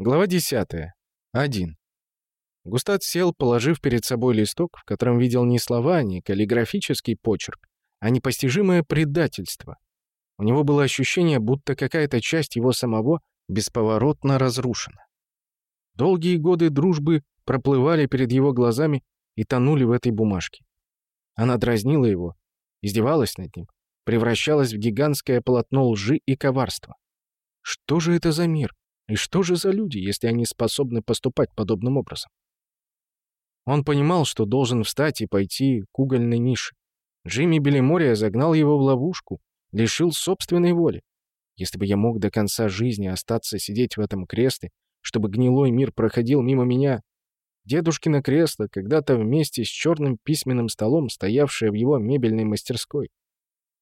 Глава 10. 1. Густат сел, положив перед собой листок, в котором видел не слова, не каллиграфический почерк, а непостижимое предательство. У него было ощущение, будто какая-то часть его самого бесповоротно разрушена. Долгие годы дружбы проплывали перед его глазами и тонули в этой бумажке. Она дразнила его, издевалась над ним, превращалась в гигантское полотно лжи и коварства. Что же это за мир? И что же за люди, если они способны поступать подобным образом? Он понимал, что должен встать и пойти к угольной нише. Джимми Белимория загнал его в ловушку, лишил собственной воли. Если бы я мог до конца жизни остаться сидеть в этом кресле, чтобы гнилой мир проходил мимо меня, дедушкино кресло, когда-то вместе с черным письменным столом, стоявшее в его мебельной мастерской.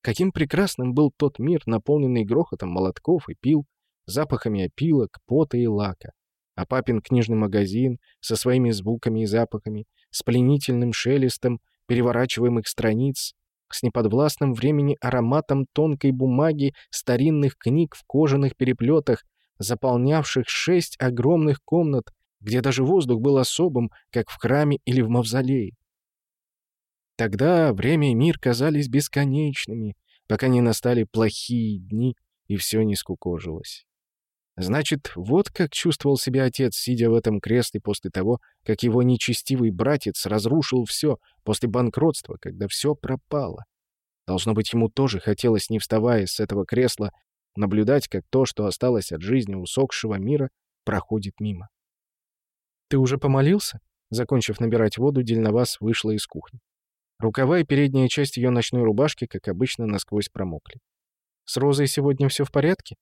Каким прекрасным был тот мир, наполненный грохотом молотков и пил, запахами опилок, пота и лака а папин книжный магазин со своими звуками и запахами, с пленительным шелестом переворачиваемых страниц, с неподвластным времени ароматом тонкой бумаги старинных книг в кожаных переплетах, заполнявших шесть огромных комнат, где даже воздух был особым, как в храме или в мавзолее. Тогда время и мир казались бесконечными, пока не настали плохие дни, и все не скукожилось. Значит, вот как чувствовал себя отец, сидя в этом кресле после того, как его нечестивый братец разрушил все после банкротства, когда все пропало. Должно быть, ему тоже хотелось, не вставая с этого кресла, наблюдать, как то, что осталось от жизни усохшего мира, проходит мимо. «Ты уже помолился?» Закончив набирать воду, Дельновас вышла из кухни. Рукава и передняя часть ее ночной рубашки, как обычно, насквозь промокли. «С Розой сегодня все в порядке?»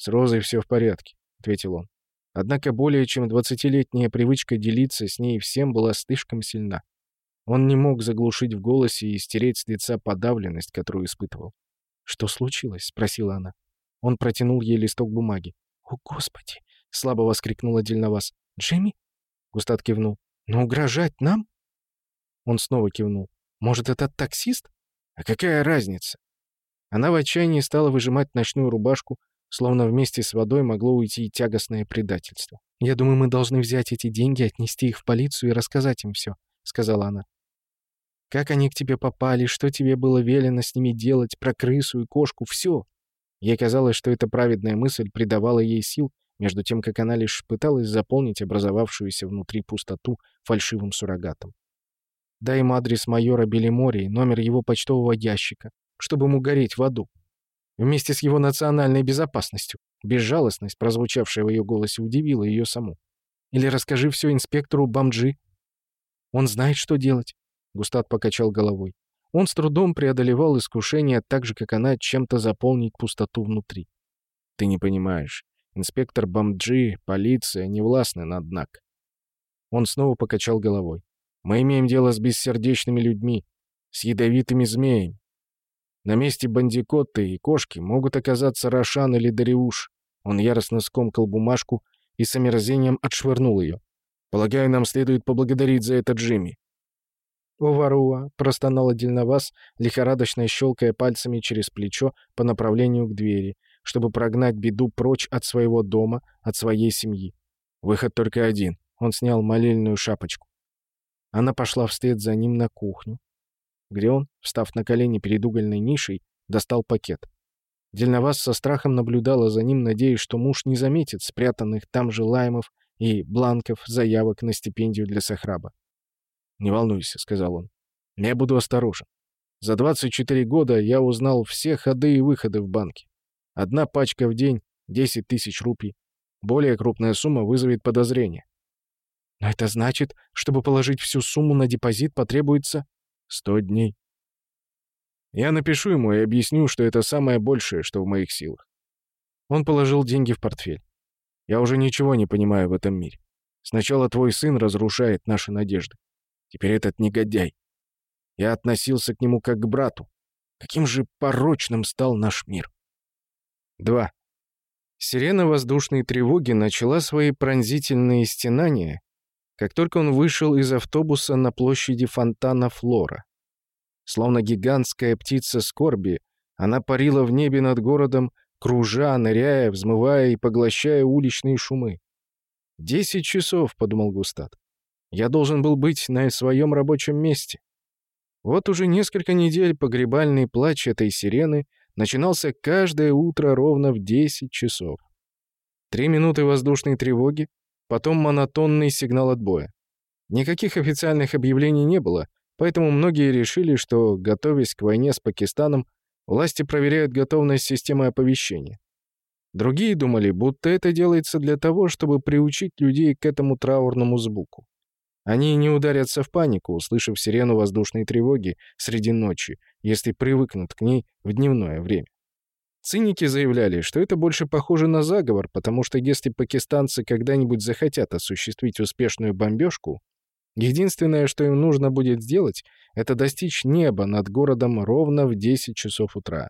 «С Розой все в порядке», — ответил он. Однако более чем двадцатилетняя привычка делиться с ней всем была слишком сильна. Он не мог заглушить в голосе и стереть с лица подавленность, которую испытывал. «Что случилось?» — спросила она. Он протянул ей листок бумаги. «О, Господи!» — слабо воскликнула Дельновас. «Джимми?» — Густат кивнул. «Но угрожать нам?» Он снова кивнул. «Может, это таксист?» «А какая разница?» Она в отчаянии стала выжимать ночную рубашку, Словно вместе с водой могло уйти и тягостное предательство. «Я думаю, мы должны взять эти деньги, отнести их в полицию и рассказать им все», — сказала она. «Как они к тебе попали, что тебе было велено с ними делать, про крысу и кошку, все». Ей казалось, что эта праведная мысль придавала ей сил, между тем, как она лишь пыталась заполнить образовавшуюся внутри пустоту фальшивым суррогатом. «Дай им адрес майора Белимории, номер его почтового ящика, чтобы ему гореть в аду вместе с его национальной безопасностью. Безжалостность, прозвучавшая в ее голосе, удивила ее саму. Или расскажи все инспектору Бамджи. Он знает, что делать. Густат покачал головой. Он с трудом преодолевал искушение, так же, как она, чем-то заполнить пустоту внутри. Ты не понимаешь. Инспектор Бамджи, полиция не властны над НАК. Он снова покачал головой. Мы имеем дело с бессердечными людьми, с ядовитыми змеями. На месте бандикотты и кошки могут оказаться Рошан или Дариуш. Он яростно скомкал бумажку и с омерзением отшвырнул ее. «Полагаю, нам следует поблагодарить за это Джимми». «О, воруа!» — простонала Дельновас, лихорадочно щелкая пальцами через плечо по направлению к двери, чтобы прогнать беду прочь от своего дома, от своей семьи. Выход только один. Он снял молельную шапочку. Она пошла вслед за ним на кухню, где он, встав на колени перед угольной нишей, достал пакет. Дельновас со страхом наблюдала за ним, надеясь, что муж не заметит спрятанных там же лаймов и бланков заявок на стипендию для Сахраба. «Не волнуйся», — сказал он. «Я буду осторожен. За 24 года я узнал все ходы и выходы в банке. Одна пачка в день — 10 тысяч рупий. Более крупная сумма вызовет подозрение. Но это значит, чтобы положить всю сумму на депозит, потребуется Сто дней. Я напишу ему и объясню, что это самое большее, что в моих силах. Он положил деньги в портфель. Я уже ничего не понимаю в этом мире. Сначала твой сын разрушает наши надежды. Теперь этот негодяй. Я относился к нему как к брату. Каким же порочным стал наш мир. 2. Сирена воздушной тревоги начала свои пронзительные стенания, как только он вышел из автобуса на площади фонтана Флора. Словно гигантская птица скорби, она парила в небе над городом, кружа, ныряя, взмывая и поглощая уличные шумы. «Десять часов», — подумал Густат. «Я должен был быть на своем рабочем месте». Вот уже несколько недель погребальный плач этой сирены начинался каждое утро ровно в 10 часов. Три минуты воздушной тревоги, потом монотонный сигнал отбоя. Никаких официальных объявлений не было, поэтому многие решили, что, готовясь к войне с Пакистаном, власти проверяют готовность системы оповещения. Другие думали, будто это делается для того, чтобы приучить людей к этому траурному звуку. Они не ударятся в панику, услышав сирену воздушной тревоги среди ночи, если привыкнут к ней в дневное время. Циники заявляли, что это больше похоже на заговор, потому что если пакистанцы когда-нибудь захотят осуществить успешную бомбежку, единственное, что им нужно будет сделать, это достичь неба над городом ровно в 10 часов утра.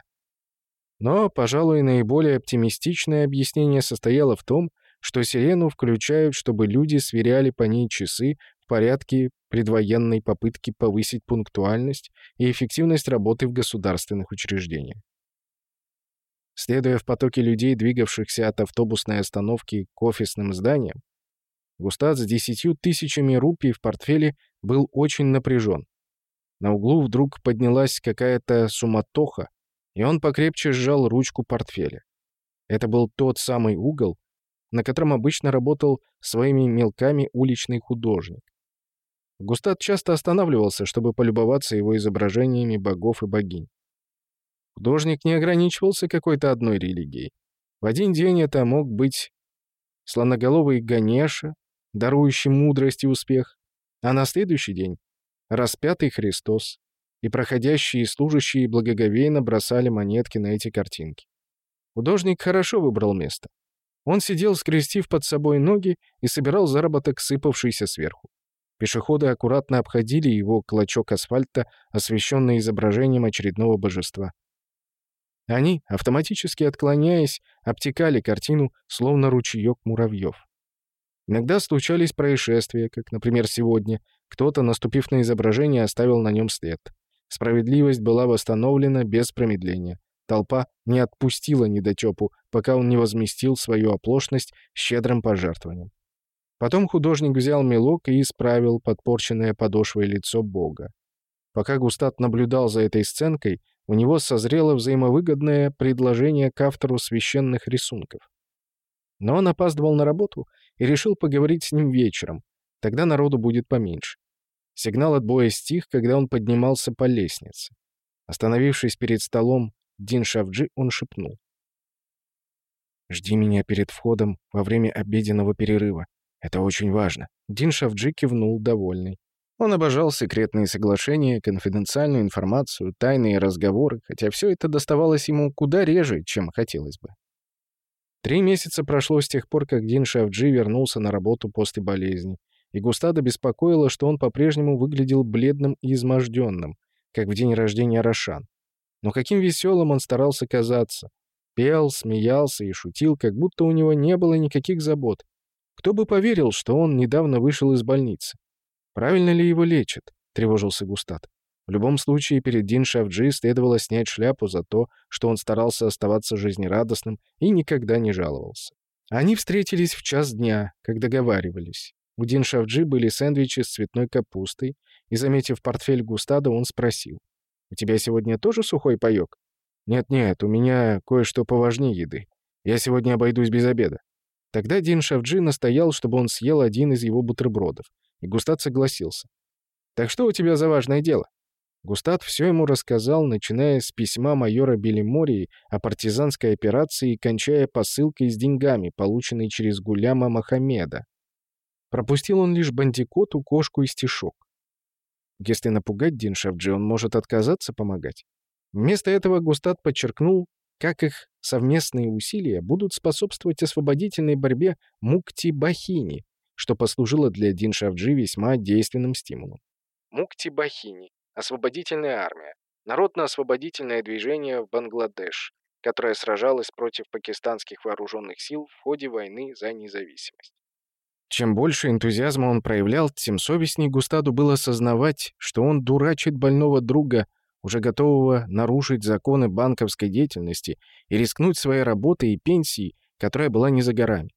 Но, пожалуй, наиболее оптимистичное объяснение состояло в том, что сирену включают, чтобы люди сверяли по ней часы в порядке предвоенной попытки повысить пунктуальность и эффективность работы в государственных учреждениях. Следуя в потоке людей, двигавшихся от автобусной остановки к офисным зданиям, Густат с десятью тысячами рупий в портфеле был очень напряжен. На углу вдруг поднялась какая-то суматоха, и он покрепче сжал ручку портфеля. Это был тот самый угол, на котором обычно работал своими мелками уличный художник. Густат часто останавливался, чтобы полюбоваться его изображениями богов и богинь. Художник не ограничивался какой-то одной религией. В один день это мог быть слоноголовый Ганеша, дарующий мудрость и успех, а на следующий день — распятый Христос, и проходящие и служащие благоговейно бросали монетки на эти картинки. Художник хорошо выбрал место. Он сидел, скрестив под собой ноги, и собирал заработок, сыпавшийся сверху. Пешеходы аккуратно обходили его клочок асфальта, освещенный изображением очередного божества. Они, автоматически отклоняясь, обтекали картину, словно ручеек муравьев. Иногда случались происшествия, как, например, сегодня. Кто-то, наступив на изображение, оставил на нем след. Справедливость была восстановлена без промедления. Толпа не отпустила недотепу, пока он не возместил свою оплошность щедрым пожертвованием. Потом художник взял мелок и исправил подпорченное подошвой лицо Бога. Пока Густат наблюдал за этой сценкой, у него созрело взаимовыгодное предложение к автору священных рисунков. Но он опаздывал на работу и решил поговорить с ним вечером, тогда народу будет поменьше. Сигнал отбоя стих, когда он поднимался по лестнице. Остановившись перед столом Дин Шавджи, он шепнул. «Жди меня перед входом во время обеденного перерыва. Это очень важно». Дин Шавджи кивнул, довольный. Он обожал секретные соглашения, конфиденциальную информацию, тайные разговоры, хотя все это доставалось ему куда реже, чем хотелось бы. Три месяца прошло с тех пор, как Дин Шавджи вернулся на работу после болезни, и Густада беспокоило, что он по-прежнему выглядел бледным и изможденным, как в день рождения Рошан. Но каким веселым он старался казаться. Пел, смеялся и шутил, как будто у него не было никаких забот. Кто бы поверил, что он недавно вышел из больницы? Правильно ли его лечат? Тревожился Густат. В любом случае, перед Дин Шавджи следовало снять шляпу за то, что он старался оставаться жизнерадостным и никогда не жаловался. Они встретились в час дня, как договаривались. У Дин Шавджи были сэндвичи с цветной капустой, и, заметив портфель Густада, он спросил. «У тебя сегодня тоже сухой паёк?» «Нет-нет, у меня кое-что поважнее еды. Я сегодня обойдусь без обеда». Тогда Дин Шавджи настоял, чтобы он съел один из его бутербродов, и Густат согласился. «Так что у тебя за важное дело?» Густат все ему рассказал, начиная с письма майора Белимории о партизанской операции и кончая посылкой с деньгами, полученной через Гуляма Махамеда. Пропустил он лишь бандикоту, кошку и стишок. Если напугать Диншавджи, он может отказаться помогать. Вместо этого Густат подчеркнул, как их совместные усилия будут способствовать освободительной борьбе Мукти-Бахини, что послужило для Дин Шавджи весьма действенным стимулом. Мукти-Бахини – освободительная армия, народно-освободительное движение в Бангладеш, которое сражалось против пакистанских вооруженных сил в ходе войны за независимость. Чем больше энтузиазма он проявлял, тем совестней Густаду было осознавать, что он дурачит больного друга, уже готового нарушить законы банковской деятельности и рискнуть своей работой и пенсией, которая была не за горами.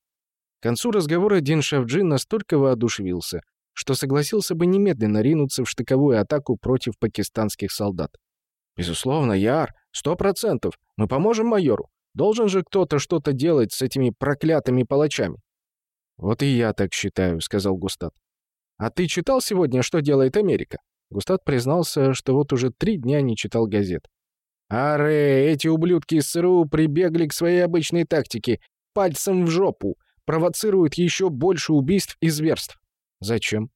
К концу разговора Дин Шавджи настолько воодушевился, что согласился бы немедленно ринуться в штыковую атаку против пакистанских солдат. «Безусловно, Яр, сто процентов. Мы поможем майору. Должен же кто-то что-то делать с этими проклятыми палачами». «Вот и я так считаю», — сказал Густат. «А ты читал сегодня, что делает Америка?» Густат признался, что вот уже три дня не читал газет. «Аре, эти ублюдки из СРУ прибегли к своей обычной тактике. Пальцем в жопу провоцирует еще больше убийств и зверств. Зачем?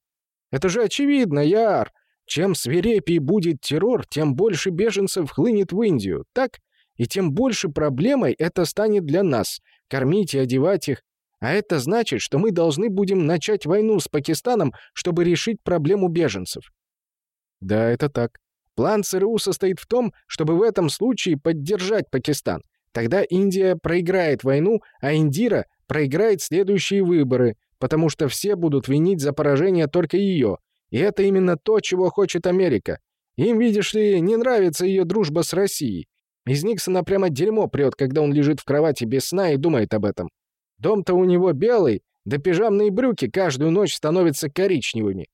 Это же очевидно, Яр. Чем свирепее будет террор, тем больше беженцев хлынет в Индию, так? И тем больше проблемой это станет для нас — кормить и одевать их. А это значит, что мы должны будем начать войну с Пакистаном, чтобы решить проблему беженцев. Да, это так. План ЦРУ состоит в том, чтобы в этом случае поддержать Пакистан. Тогда Индия проиграет войну, а Индира проиграет следующие выборы, потому что все будут винить за поражение только ее. И это именно то, чего хочет Америка. Им, видишь ли, не нравится ее дружба с Россией. Из Никсона прямо дерьмо прет, когда он лежит в кровати без сна и думает об этом. Дом-то у него белый, да пижамные брюки каждую ночь становятся коричневыми.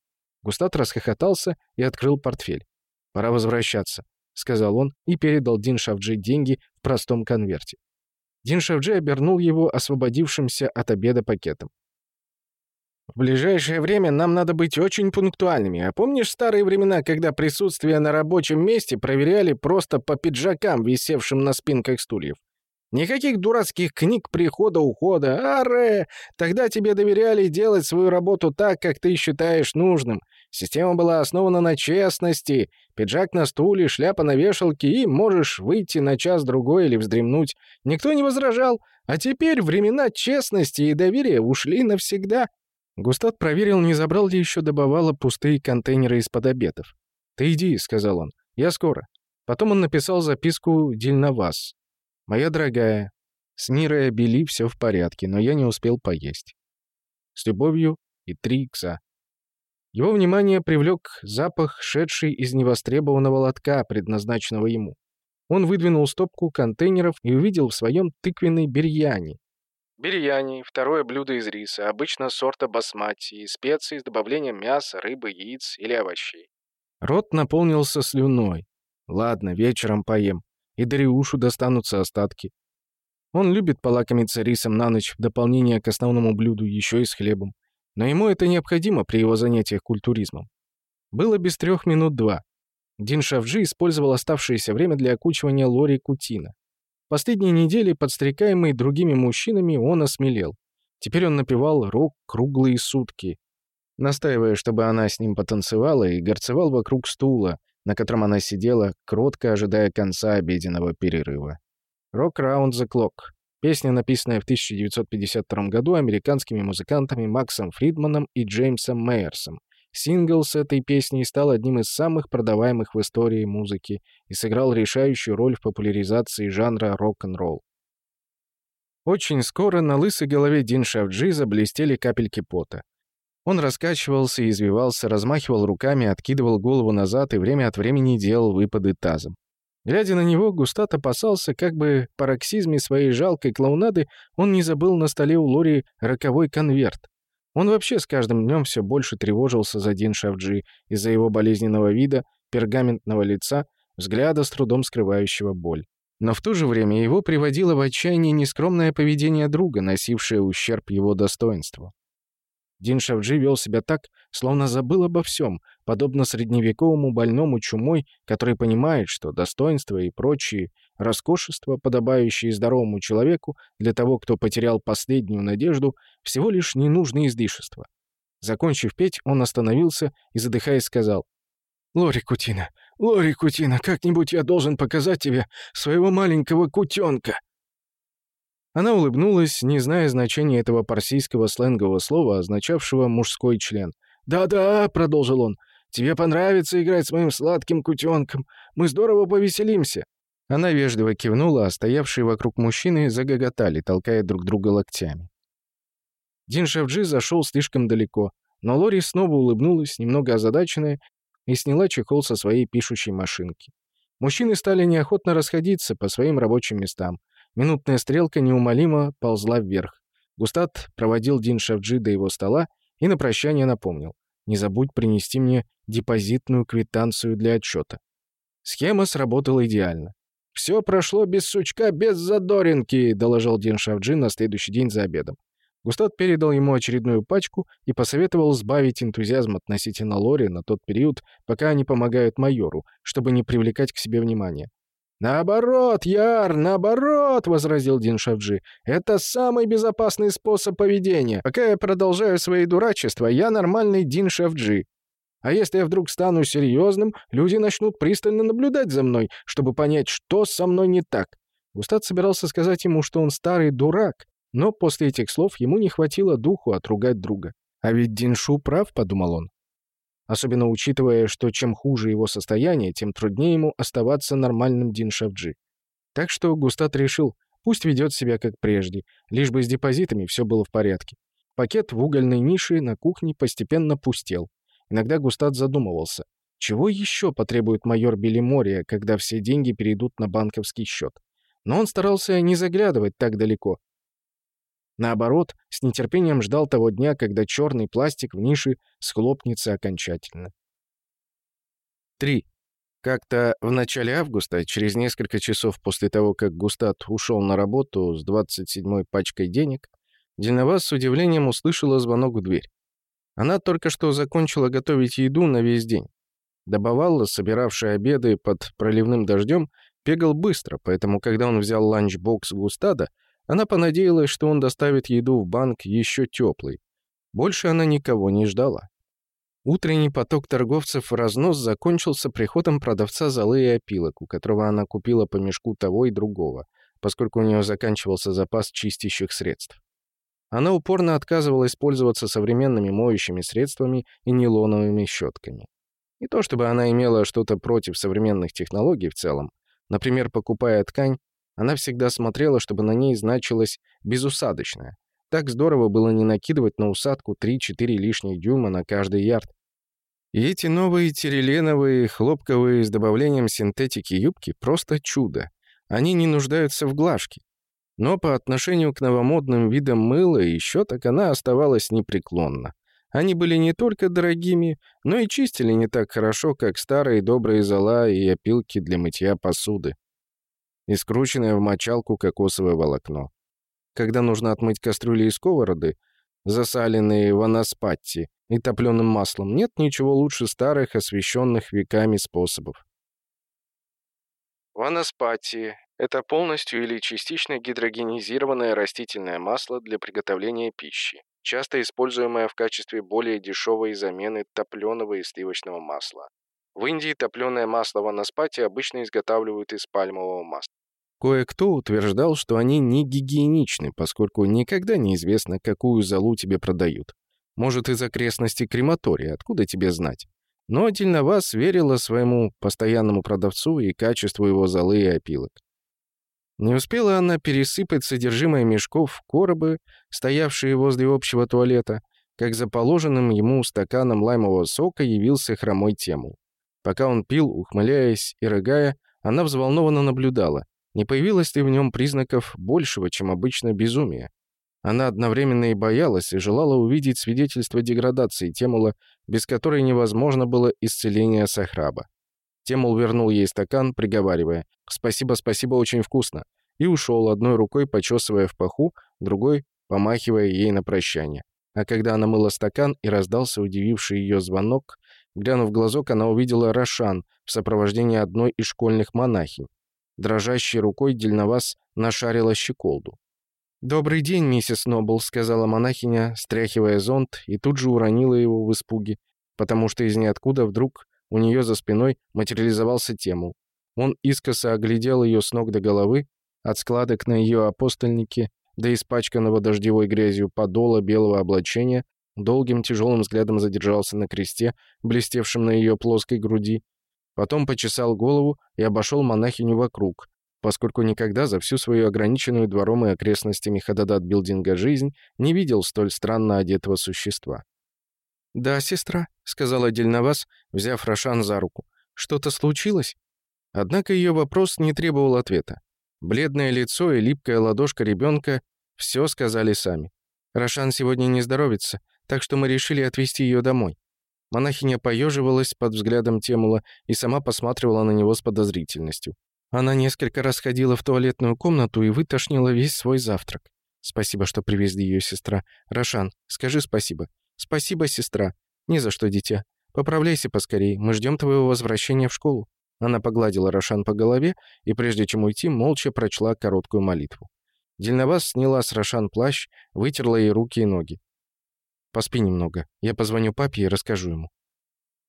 Густат расхохотался и открыл портфель. «Пора возвращаться», — сказал он и передал Дин Шавджи деньги в простом конверте. Дин Шавджи обернул его освободившимся от обеда пакетом. «В ближайшее время нам надо быть очень пунктуальными. А помнишь старые времена, когда присутствие на рабочем месте проверяли просто по пиджакам, висевшим на спинках стульев? Никаких дурацких книг прихода-ухода. Аре! Тогда тебе доверяли делать свою работу так, как ты считаешь нужным. Система была основана на честности. Пиджак на стуле, шляпа на вешалке, и можешь выйти на час-другой или вздремнуть. Никто не возражал. А теперь времена честности и доверия ушли навсегда. Густат проверил, не забрал ли еще добывало пустые контейнеры из-под обедов. «Ты иди», — сказал он, — «я скоро». Потом он написал записку «Дильноваз». «Моя дорогая, с Мирой Бели все в порядке, но я не успел поесть. С любовью и три икса. Его внимание привлек запах, шедший из невостребованного лотка, предназначенного ему. Он выдвинул стопку контейнеров и увидел в своем тыквенной бирьяни. Бирьяни — второе блюдо из риса, обычно сорта басмати, специи с добавлением мяса, рыбы, яиц или овощей. Рот наполнился слюной. Ладно, вечером поем. И Дариушу достанутся остатки. Он любит полакомиться рисом на ночь в дополнение к основному блюду еще и с хлебом. Но ему это необходимо при его занятиях культуризмом. Было без трех минут два. Дин Шавджи использовал оставшееся время для окучивания Лори Кутина. Последние недели, подстрекаемый другими мужчинами, он осмелел. Теперь он напевал рок круглые сутки, настаивая, чтобы она с ним потанцевала, и горцевал вокруг стула, на котором она сидела, кротко ожидая конца обеденного перерыва. «Rock Round the Clock» Песня, написанная в 1952 году американскими музыкантами Максом Фридманом и Джеймсом Мейерсом. Сингл с этой песней стал одним из самых продаваемых в истории музыки и сыграл решающую роль в популяризации жанра рок-н-ролл. Очень скоро на лысой голове Дин Шавджи заблестели капельки пота. Он раскачивался и извивался, размахивал руками, откидывал голову назад и время от времени делал выпады тазом. Глядя на него, Густат опасался, как бы в пароксизме своей жалкой клоунады он не забыл на столе у Лори роковой конверт. Он вообще с каждым днем все больше тревожился за Дин Шавджи из-за его болезненного вида, пергаментного лица, взгляда с трудом скрывающего боль. Но в то же время его приводило в отчаяние нескромное поведение друга, носившее ущерб его достоинству. Дин Шавджи вел себя так, словно забыл обо всем, подобно средневековому больному чумой, который понимает, что достоинство и прочие роскошества, подобающие здоровому человеку, для того, кто потерял последнюю надежду, всего лишь ненужные излишества. Закончив петь, он остановился и, задыхаясь, сказал, «Лори Кутина, Лори Кутина, как-нибудь я должен показать тебе своего маленького кутенка!» Она улыбнулась, не зная значения этого парсийского сленгового слова, означавшего «мужской член». «Да-да», — продолжил он, — «тебе понравится играть с моим сладким кутенком. Мы здорово повеселимся». Она вежливо кивнула, а стоявшие вокруг мужчины загоготали, толкая друг друга локтями. Дин Шавджи зашел слишком далеко, но Лори снова улыбнулась, немного озадаченная, и сняла чехол со своей пишущей машинки. Мужчины стали неохотно расходиться по своим рабочим местам — Минутная стрелка неумолимо ползла вверх. Густат проводил Дин Шавджи до его стола и на прощание напомнил. «Не забудь принести мне депозитную квитанцию для отчета». Схема сработала идеально. «Все прошло без сучка, без задоринки», — доложил Дин Шавджи на следующий день за обедом. Густат передал ему очередную пачку и посоветовал сбавить энтузиазм относительно Лори на тот период, пока они помогают майору, чтобы не привлекать к себе внимания. «Наоборот, Яр, наоборот!» — возразил Дин Шавджи. «Это самый безопасный способ поведения. Пока я продолжаю свои дурачества, я нормальный Дин Шавджи. А если я вдруг стану серьезным, люди начнут пристально наблюдать за мной, чтобы понять, что со мной не так». Густат собирался сказать ему, что он старый дурак, но после этих слов ему не хватило духу отругать друга. «А ведь Диншу прав», — подумал он. Особенно учитывая, что чем хуже его состояние, тем труднее ему оставаться нормальным Диншавджи. Так что Густат решил, пусть ведет себя как прежде, лишь бы с депозитами все было в порядке. Пакет в угольной нише на кухне постепенно пустел. Иногда Густат задумывался, чего еще потребует майор Белимория, когда все деньги перейдут на банковский счет. Но он старался не заглядывать так далеко, Наоборот, с нетерпением ждал того дня, когда черный пластик в нише схлопнется окончательно. 3. Как-то в начале августа, через несколько часов после того, как Густат ушел на работу с 27-й пачкой денег, Дельноваз с удивлением услышала звонок в дверь. Она только что закончила готовить еду на весь день. Даббавала, собиравший обеды под проливным дождем, бегал быстро, поэтому, когда он взял ланчбокс Густада, она понадеялась, что он доставит еду в банк еще теплой. Больше она никого не ждала. Утренний поток торговцев в разнос закончился приходом продавца золы и опилок, у которого она купила по мешку того и другого, поскольку у нее заканчивался запас чистящих средств. Она упорно отказывалась пользоваться современными моющими средствами и нейлоновыми щетками. Не то чтобы она имела что-то против современных технологий в целом. Например, покупая ткань, она всегда смотрела, чтобы на ней значилось «безусадочная». Так здорово было не накидывать на усадку 3-4 лишних дюйма на каждый ярд. И эти новые тиреленовые, хлопковые с добавлением синтетики юбки — просто чудо. Они не нуждаются в глажке. Но по отношению к новомодным видам мыла и щеток она оставалась непреклонна. Они были не только дорогими, но и чистили не так хорошо, как старые добрые зола и опилки для мытья посуды и скрученное в мочалку кокосовое волокно. Когда нужно отмыть кастрюли и сковороды, засаленные в анаспатти и топленым маслом, нет ничего лучше старых, освещенных веками способов. Ванаспати – это полностью или частично гидрогенизированное растительное масло для приготовления пищи, часто используемое в качестве более дешевой замены топленого и сливочного масла. В Индии топленое масло ванаспати обычно изготавливают из пальмового масла. Кое-кто утверждал, что они не гигиеничны, поскольку никогда неизвестно, какую золу тебе продают. Может, из окрестностей крематория, откуда тебе знать? Но Дельновас верила своему постоянному продавцу и качеству его золы и опилок. Не успела она пересыпать содержимое мешков в коробы, стоявшие возле общего туалета, как за положенным ему стаканом лаймового сока явился хромой Темул. Пока он пил, ухмыляясь и рыгая, она взволнованно наблюдала, не появилось ли в нем признаков большего, чем обычно, безумия. Она одновременно и боялась, и желала увидеть свидетельство деградации Темула, без которой невозможно было исцеление Сахраба. Темул вернул ей стакан, приговаривая «Спасибо, спасибо, очень вкусно», и ушел, одной рукой почесывая в паху, другой помахивая ей на прощание. А когда она мыла стакан и раздался удививший ее звонок, Глянув в глазок, она увидела Рошан в сопровождении одной из школьных монахинь. Дрожащей рукой Дельновас нашарила щеколду. «Добрый день, миссис Нобл», — сказала монахиня, стряхивая зонт, и тут же уронила его в испуге, потому что из ниоткуда вдруг у нее за спиной материализовался Темул. Он искоса оглядел ее с ног до головы, от складок на ее апостольнике до испачканного дождевой грязью подола белого облачения, Долгим тяжелым взглядом задержался на кресте, блестевшем на ее плоской груди. Потом почесал голову и обошел монахиню вокруг, поскольку никогда за всю свою ограниченную двором и окрестностями Хададат-билдинга жизнь не видел столь странно одетого существа. «Да, сестра», — сказала Дельновас, взяв Рошан за руку. «Что-то случилось?» Однако ее вопрос не требовал ответа. Бледное лицо и липкая ладошка ребенка все сказали сами. Рошан сегодня не здоровится, так что мы решили отвезти ее домой». Монахиня поеживалась под взглядом Темула и сама посматривала на него с подозрительностью. Она несколько раз ходила в туалетную комнату и вытошнила весь свой завтрак. «Спасибо, что привезли ее сестра. Рошан, скажи спасибо». «Спасибо, сестра. Не за что, дитя. Поправляйся поскорей. Мы ждем твоего возвращения в школу». Она погладила Рошан по голове и, прежде чем уйти, молча прочла короткую молитву. Дельноваз сняла с Рошан плащ, вытерла ей руки и ноги. «Поспи немного. Я позвоню папе и расскажу ему».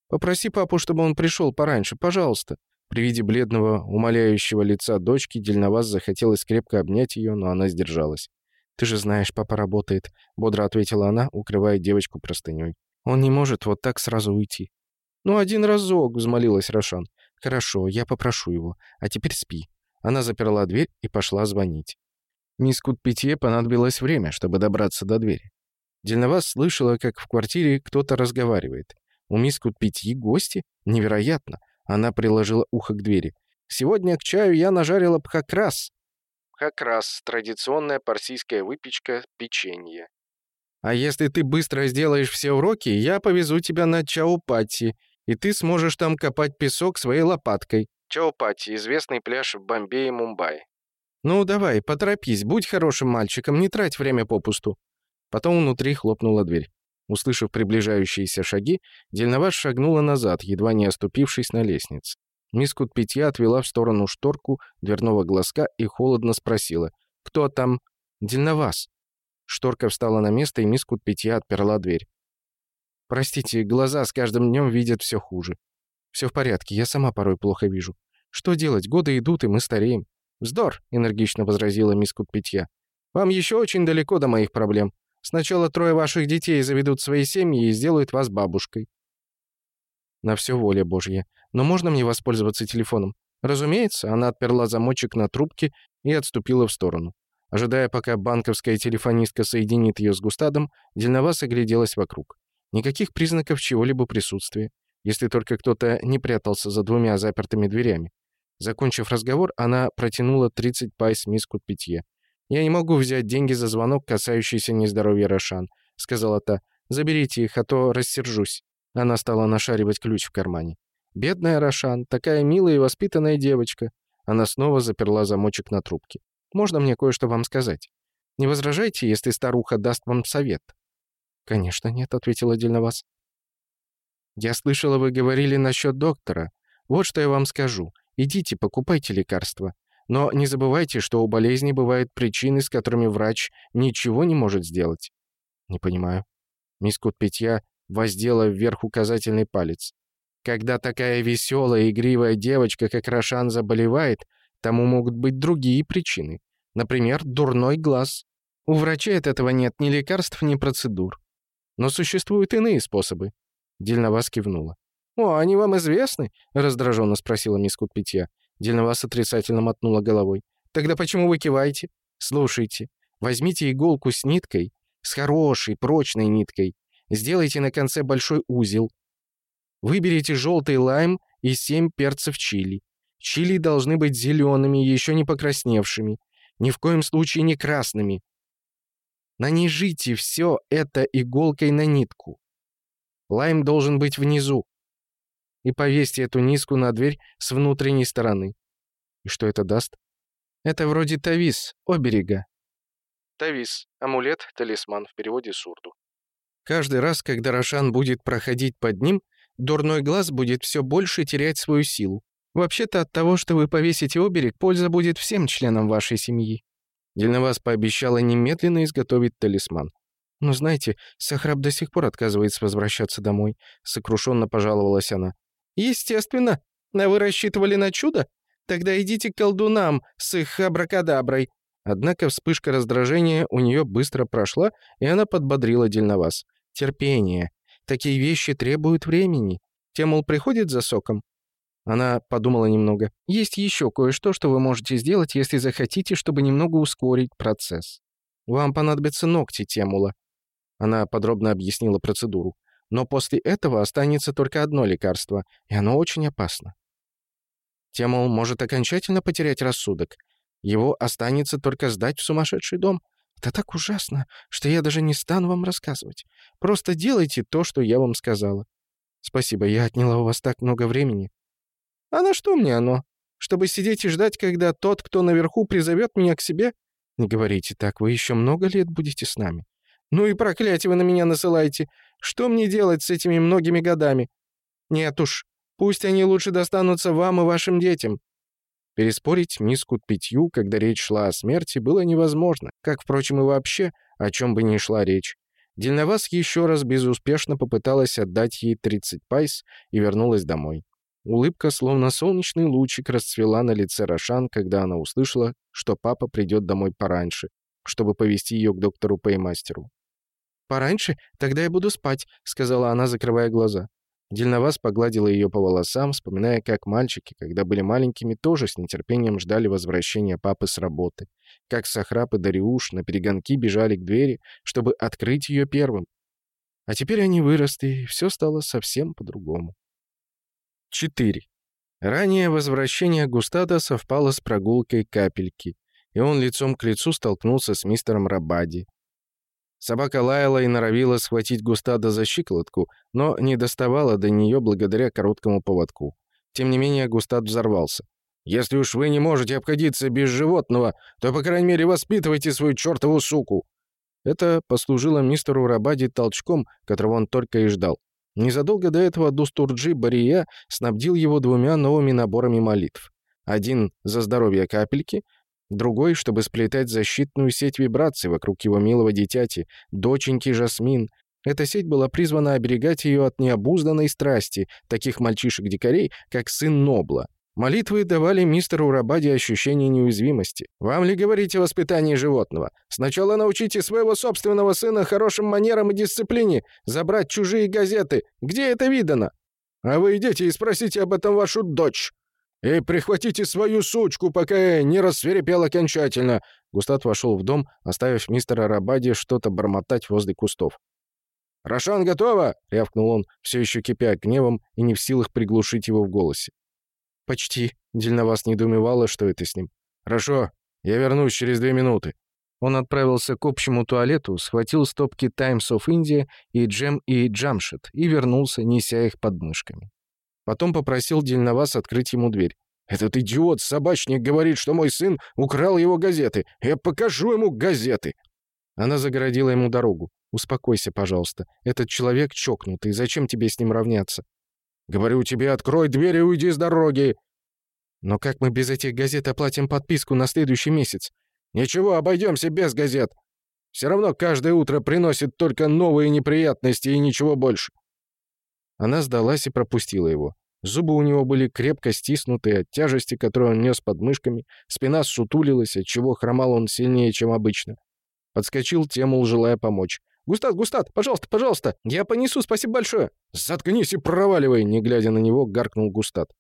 «Попроси папу, чтобы он пришел пораньше, пожалуйста». При виде бледного, умоляющего лица дочки Дельноваз захотелось крепко обнять ее, но она сдержалась. «Ты же знаешь, папа работает», — бодро ответила она, укрывая девочку простыней. «Он не может вот так сразу уйти». «Ну, один разок», — взмолилась Рошан. «Хорошо, я попрошу его. А теперь спи». Она заперла дверь и пошла звонить. Мисс Кутпитье понадобилось время, чтобы добраться до двери. Дельноваз слышала, как в квартире кто-то разговаривает. У мисс Кутпитьи гости? Невероятно. Она приложила ухо к двери. «Сегодня к чаю я нажарила пхакрас». Пхакрас — традиционная парсийская выпечка, печенье. «А если ты быстро сделаешь все уроки, я повезу тебя на Чаупати, и ты сможешь там копать песок своей лопаткой». Чаупати — известный пляж в Бомбее и Мумбаи. «Ну, давай, поторопись, будь хорошим мальчиком, не трать время попусту». Потом внутри хлопнула дверь. Услышав приближающиеся шаги, Дельноваш шагнула назад, едва не оступившись на лестнице. Мисс Кутпитья отвела в сторону шторку дверного глазка и холодно спросила. «Кто там?» «Дельновас». Шторка встала на место, и мисс Кутпитья отперла дверь. «Простите, глаза с каждым днем видят все хуже. Все в порядке, я сама порой плохо вижу. Что делать? Годы идут, и мы стареем. «Вздор!» — энергично возразила мисс Кутпитья. «Вам еще очень далеко до моих проблем. Сначала трое ваших детей заведут свои семьи и сделают вас бабушкой». На все воля Божья. Но можно мне воспользоваться телефоном? Разумеется, она отперла замочек на трубке и отступила в сторону. Ожидая, пока банковская телефонистка соединит ее с Густадом, Дильнаваз огляделась вокруг. Никаких признаков чего-либо присутствия, если только кто-то не прятался за двумя запертыми дверями. Закончив разговор, она протянула 30 пайс мисс Кутпитье. «Я не могу взять деньги за звонок, касающийся нездоровья Рошан», — сказала та. «Заберите их, а то рассержусь». Она стала нашаривать ключ в кармане. «Бедная Рошан, такая милая и воспитанная девочка». Она снова заперла замочек на трубке. «Можно мне кое-что вам сказать? Не возражайте, если старуха даст вам совет?» «Конечно нет», — ответила Дельновас. «Я слышала, вы говорили насчет доктора. Вот что я вам скажу. Идите, покупайте лекарства. Но не забывайте, что у болезни бывают причины, с которыми врач ничего не может сделать. Не понимаю. Мисс Кутпетья воздела вверх указательный палец. Когда такая веселая, игривая девочка, как Рошан, заболевает, тому могут быть другие причины. Например, дурной глаз. У врача от этого нет ни лекарств, ни процедур. Но существуют иные способы. Дельновас кивнула. «О, они вам известны?» — раздраженно спросила мисс Кутпитья. Дельновас отрицательно мотнула головой. «Тогда почему вы киваете? Слушайте, возьмите иголку с ниткой, с хорошей, прочной ниткой, сделайте на конце большой узел, выберите желтый лайм и семь перцев чили. Чили должны быть зелеными, еще не покрасневшими, ни в коем случае не красными. Нанижите все это иголкой на нитку. Лайм должен быть внизу и повесьте эту низку на дверь с внутренней стороны. И что это даст? Это вроде тавис, оберега. Тавис — амулет, талисман в переводе с урду. Каждый раз, когда Рошан будет проходить под ним, дурной глаз будет все больше терять свою силу. Вообще-то от того, что вы повесите оберег, польза будет всем членам вашей семьи. Дельновас пообещала немедленно изготовить талисман. «Но знаете, Сахраб до сих пор отказывается возвращаться домой», — сокрушенно пожаловалась она. «Естественно. А вы рассчитывали на чудо? Тогда идите к колдунам с их абракадаброй». Однако вспышка раздражения у нее быстро прошла, и она подбодрила Дельновас. «Терпение. Такие вещи требуют времени. Те, мол, приходит за соком». Она подумала немного. «Есть еще кое-что, что вы можете сделать, если захотите, чтобы немного ускорить процесс. Вам понадобятся ногти Темула». Она подробно объяснила процедуру. Но после этого останется только одно лекарство, и оно очень опасно. Темул может окончательно потерять рассудок. Его останется только сдать в сумасшедший дом. Это так ужасно, что я даже не стану вам рассказывать. Просто делайте то, что я вам сказала. Спасибо, я отняла у вас так много времени. А на что мне оно? Чтобы сидеть и ждать, когда тот, кто наверху, призовет меня к себе? Не говорите так, вы еще много лет будете с нами. Ну и проклятие вы на меня насылаете. Что мне делать с этими многими годами? Нет уж, пусть они лучше достанутся вам и вашим детям. Переспорить мисс Кутпитью, когда речь шла о смерти, было невозможно, как, впрочем, и вообще, о чем бы ни шла речь. Дильнаваз еще раз безуспешно попыталась отдать ей 30 пайс и вернулась домой. Улыбка, словно солнечный лучик, расцвела на лице Рошан, когда она услышала, что папа придет домой пораньше, чтобы повести ее к доктору Пеймастеру. «Пораньше? Тогда я буду спать», — сказала она, закрывая глаза. Дельновас погладила ее по волосам, вспоминая, как мальчики, когда были маленькими, тоже с нетерпением ждали возвращения папы с работы. Как Сахрап и Дариуш на перегонки бежали к двери, чтобы открыть ее первым. А теперь они выросли, и все стало совсем по-другому. 4. Ранее возвращение Густада совпало с прогулкой капельки, и он лицом к лицу столкнулся с мистером Рабади, Собака лаяла и норовила схватить Густада за щиколотку, но не доставала до нее благодаря короткому поводку. Тем не менее, Густад взорвался. «Если уж вы не можете обходиться без животного, то, по крайней мере, воспитывайте свою чертову суку!» Это послужило мистеру Рабади толчком, которого он только и ждал. Незадолго до этого Дустурджи Бария снабдил его двумя новыми наборами молитв. Один за здоровье капельки, Другой, чтобы сплетать защитную сеть вибраций вокруг его милого дитяти, доченьки Жасмин. Эта сеть была призвана оберегать ее от необузданной страсти, таких мальчишек-дикарей, как сын Нобла. Молитвы давали мистеру Рабаде ощущение неуязвимости. «Вам ли говорить о воспитании животного? Сначала научите своего собственного сына хорошим манерам и дисциплине, забрать чужие газеты. Где это видано? А вы идите и спросите об этом вашу дочь. «И прихватите свою сучку, пока я не рассверепел окончательно!» Густат вошел в дом, оставив мистера Рабади что-то бормотать возле кустов. «Рошан готова?» — рявкнул он, все еще кипя гневом и не в силах приглушить его в голосе. «Почти», — Дельновас недоумевала, что это с ним. «Хорошо, я вернусь через две минуты». Он отправился к общему туалету, схватил стопки «Times of India» и «Джем» и «Джамшет» и вернулся, неся их под мышками. Потом попросил Дельновас открыть ему дверь. «Этот идиот-собачник говорит, что мой сын украл его газеты. Я покажу ему газеты!» Она загородила ему дорогу. «Успокойся, пожалуйста. Этот человек чокнутый. Зачем тебе с ним равняться?» «Говорю тебе, открой дверь и уйди с дороги!» «Но как мы без этих газет оплатим подписку на следующий месяц?» «Ничего, обойдемся без газет. Все равно каждое утро приносит только новые неприятности и ничего больше». Она сдалась и пропустила его. Зубы у него были крепко стиснуты от тяжести, которую он нес под мышками, спина сутулилась, отчего хромал он сильнее, чем обычно. Подскочил Темул, желая помочь. «Густат, Густат, пожалуйста, пожалуйста! Я понесу, спасибо большое!» «Заткнись и проваливай!» Не глядя на него, гаркнул Густат.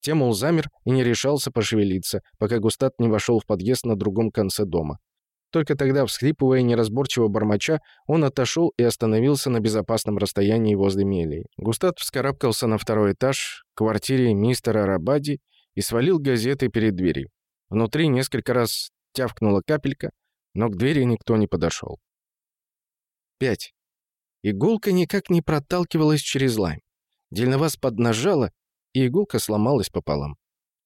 Темул замер и не решался пошевелиться, пока Густат не вошел в подъезд на другом конце дома. Только тогда, всхлипывая неразборчиво бормоча, он отошел и остановился на безопасном расстоянии возле мелей. Густат вскарабкался на второй этаж, квартире мистера Рабади, и свалил газеты перед дверью. Внутри несколько раз тявкнула капелька, но к двери никто не подошел. 5. Иголка никак не проталкивалась через лайм. Дельноваз поднажала, и иголка сломалась пополам.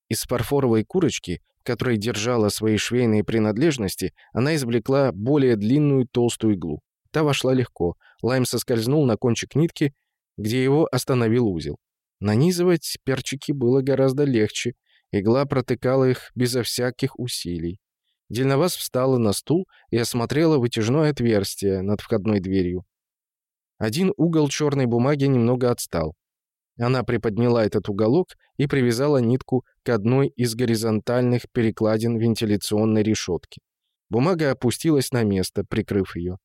Из фарфоровой курочки которой держала свои швейные принадлежности, она извлекла более длинную толстую иглу. Та вошла легко. Лайм соскользнул на кончик нитки, где его остановил узел. Нанизывать перчики было гораздо легче. Игла протыкала их безо всяких усилий. Дельноваз встала на стул и осмотрела вытяжное отверстие над входной дверью. Один угол черной бумаги немного отстал. Она приподняла этот уголок и привязала нитку к одной из горизонтальных перекладин вентиляционной решетки. Бумага опустилась на место, прикрыв ее.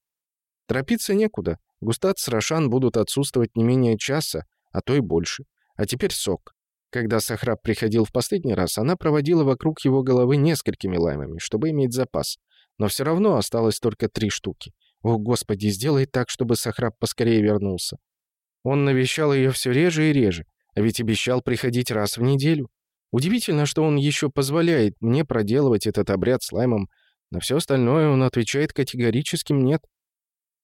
Торопиться некуда. Густат с Рошан будут отсутствовать не менее часа, а то и больше. А теперь сок. Когда Сахраб приходил в последний раз, она проводила вокруг его головы несколькими лаймами, чтобы иметь запас. Но все равно осталось только три штуки. О, Господи, сделай так, чтобы Сахраб поскорее вернулся. Он навещал ее все реже и реже, а ведь обещал приходить раз в неделю. Удивительно, что он еще позволяет мне проделывать этот обряд с лаймом На все остальное он отвечает категорическим «нет».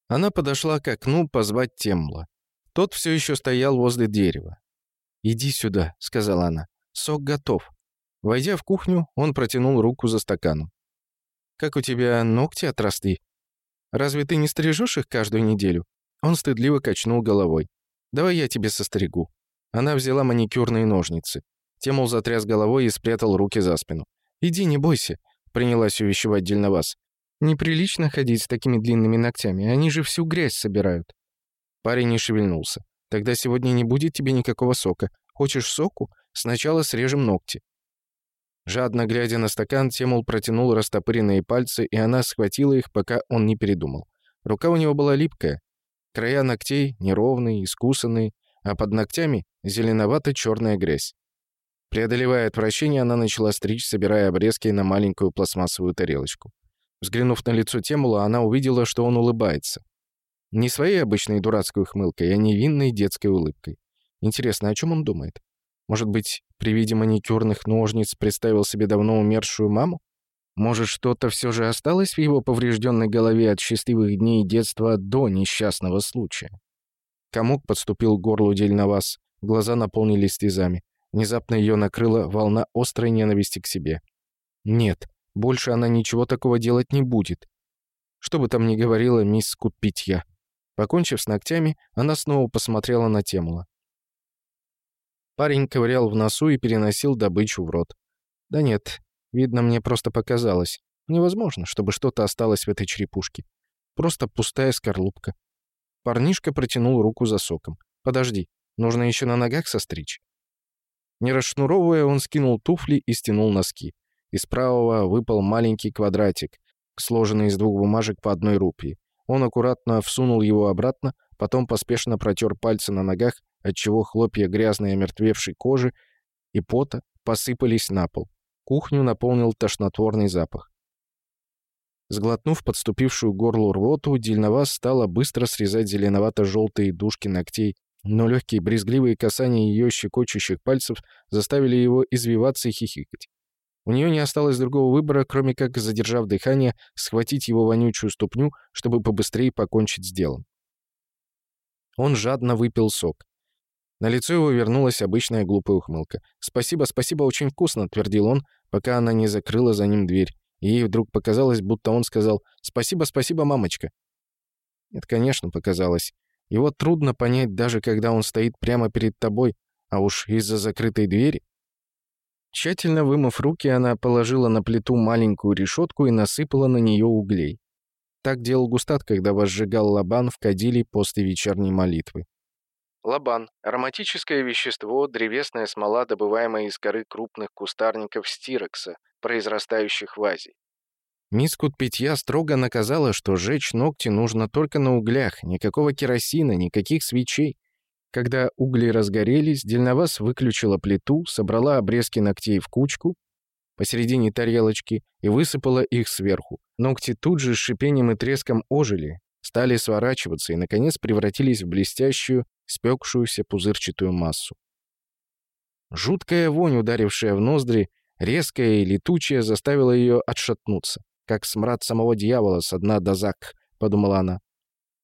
Она подошла к окну позвать Темла. Тот все еще стоял возле дерева. «Иди сюда», — сказала она. «Сок готов». Войдя в кухню, он протянул руку за стаканом. «Как у тебя ногти отросли? Разве ты не стрижешь их каждую неделю?» Он стыдливо качнул головой. «Давай я тебе состригу». Она взяла маникюрные ножницы. Темул затряс головой и спрятал руки за спину. «Иди, не бойся», — принялась увещевать Дельновас. «Неприлично ходить с такими длинными ногтями, они же всю грязь собирают». Парень не шевельнулся. «Тогда сегодня не будет тебе никакого сока. Хочешь соку? Сначала срежем ногти». Жадно глядя на стакан, Темул протянул растопыренные пальцы, и она схватила их, пока он не передумал. Рука у него была липкая. Края ногтей неровные, искусанные, а под ногтями зеленовато-черная грязь. Преодолевая отвращение, она начала стричь, собирая обрезки на маленькую пластмассовую тарелочку. Взглянув на лицо Темула, она увидела, что он улыбается. Не своей обычной дурацкой ухмылкой, а невинной детской улыбкой. Интересно, о чем он думает? Может быть, при виде маникюрных ножниц представил себе давно умершую маму? Может, что-то все же осталось в его поврежденной голове от счастливых дней детства до несчастного случая? Комок подступил к горлу Дельновас, глаза наполнились слезами. Внезапно ее накрыла волна острой ненависти к себе. Нет, больше она ничего такого делать не будет. Что бы там ни говорила мисс Кутпитья. Покончив с ногтями, она снова посмотрела на Темула. Парень ковырял в носу и переносил добычу в рот. Да нет, видно, мне просто показалось. Невозможно, чтобы что-то осталось в этой черепушке. Просто пустая скорлупка. Парнишка протянул руку за соком. «Подожди, нужно еще на ногах состричь». Не расшнуровывая, он скинул туфли и стянул носки. Из правого выпал маленький квадратик, сложенный из двух бумажек по одной рупии. Он аккуратно всунул его обратно, потом поспешно протер пальцы на ногах, отчего хлопья грязной омертвевшей кожи и пота посыпались на пол. Кухню наполнил тошнотворный запах. Сглотнув подступившую горлу рвоту, Дельновас стала быстро срезать зеленовато-желтые дужки ногтей но легкие брезгливые касания ее щекочущих пальцев заставили его извиваться и хихикать. У нее не осталось другого выбора, кроме как, задержав дыхание, схватить его вонючую ступню, чтобы побыстрее покончить с делом. Он жадно выпил сок. На лицо его вернулась обычная глупая ухмылка. «Спасибо, спасибо, очень вкусно», — твердил он, пока она не закрыла за ним дверь. И ей вдруг показалось, будто он сказал «Спасибо, спасибо, мамочка». Нет, конечно, показалось. Его трудно понять, даже когда он стоит прямо перед тобой, а уж из-за закрытой двери. Тщательно вымыв руки, она положила на плиту маленькую решетку и насыпала на нее углей. Так делал Густат, когда возжигал лабан в кадиле после вечерней молитвы. Лабан – ароматическое вещество, древесная смола, добываемая из коры крупных кустарников стирекса, произрастающих в Азии. Мисс Кутпитья строго наказала, что жечь ногти нужно только на углях, никакого керосина, никаких свечей. Когда угли разгорелись, Дельновас выключила плиту, собрала обрезки ногтей в кучку посередине тарелочки и высыпала их сверху. Ногти тут же с шипением и треском ожили, стали сворачиваться и, наконец, превратились в блестящую, спекшуюся пузырчатую массу. Жуткая вонь, ударившая в ноздри, резкая и летучая, заставила ее отшатнуться как смрад самого дьявола со дна Дазак», — подумала она.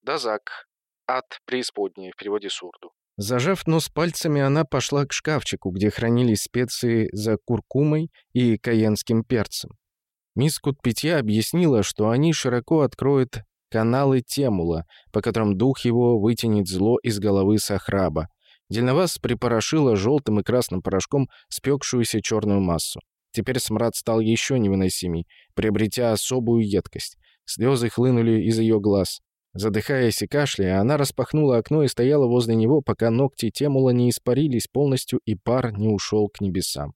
«Дазак. Ад преисподней» в переводе с урду. Зажав нос пальцами, она пошла к шкафчику, где хранились специи за куркумой и каенским перцем. Мисс Кутпитья объяснила, что они широко откроют каналы Темула, по которым дух его вытянет зло из головы Сахраба. Дельновас припорошила желтым и красным порошком спекшуюся черную массу. Теперь смрад стал еще невыносимей, приобретя особую едкость. Слезы хлынули из ее глаз. Задыхаясь и кашляя, она распахнула окно и стояла возле него, пока ногти Темула не испарились полностью и пар не ушел к небесам.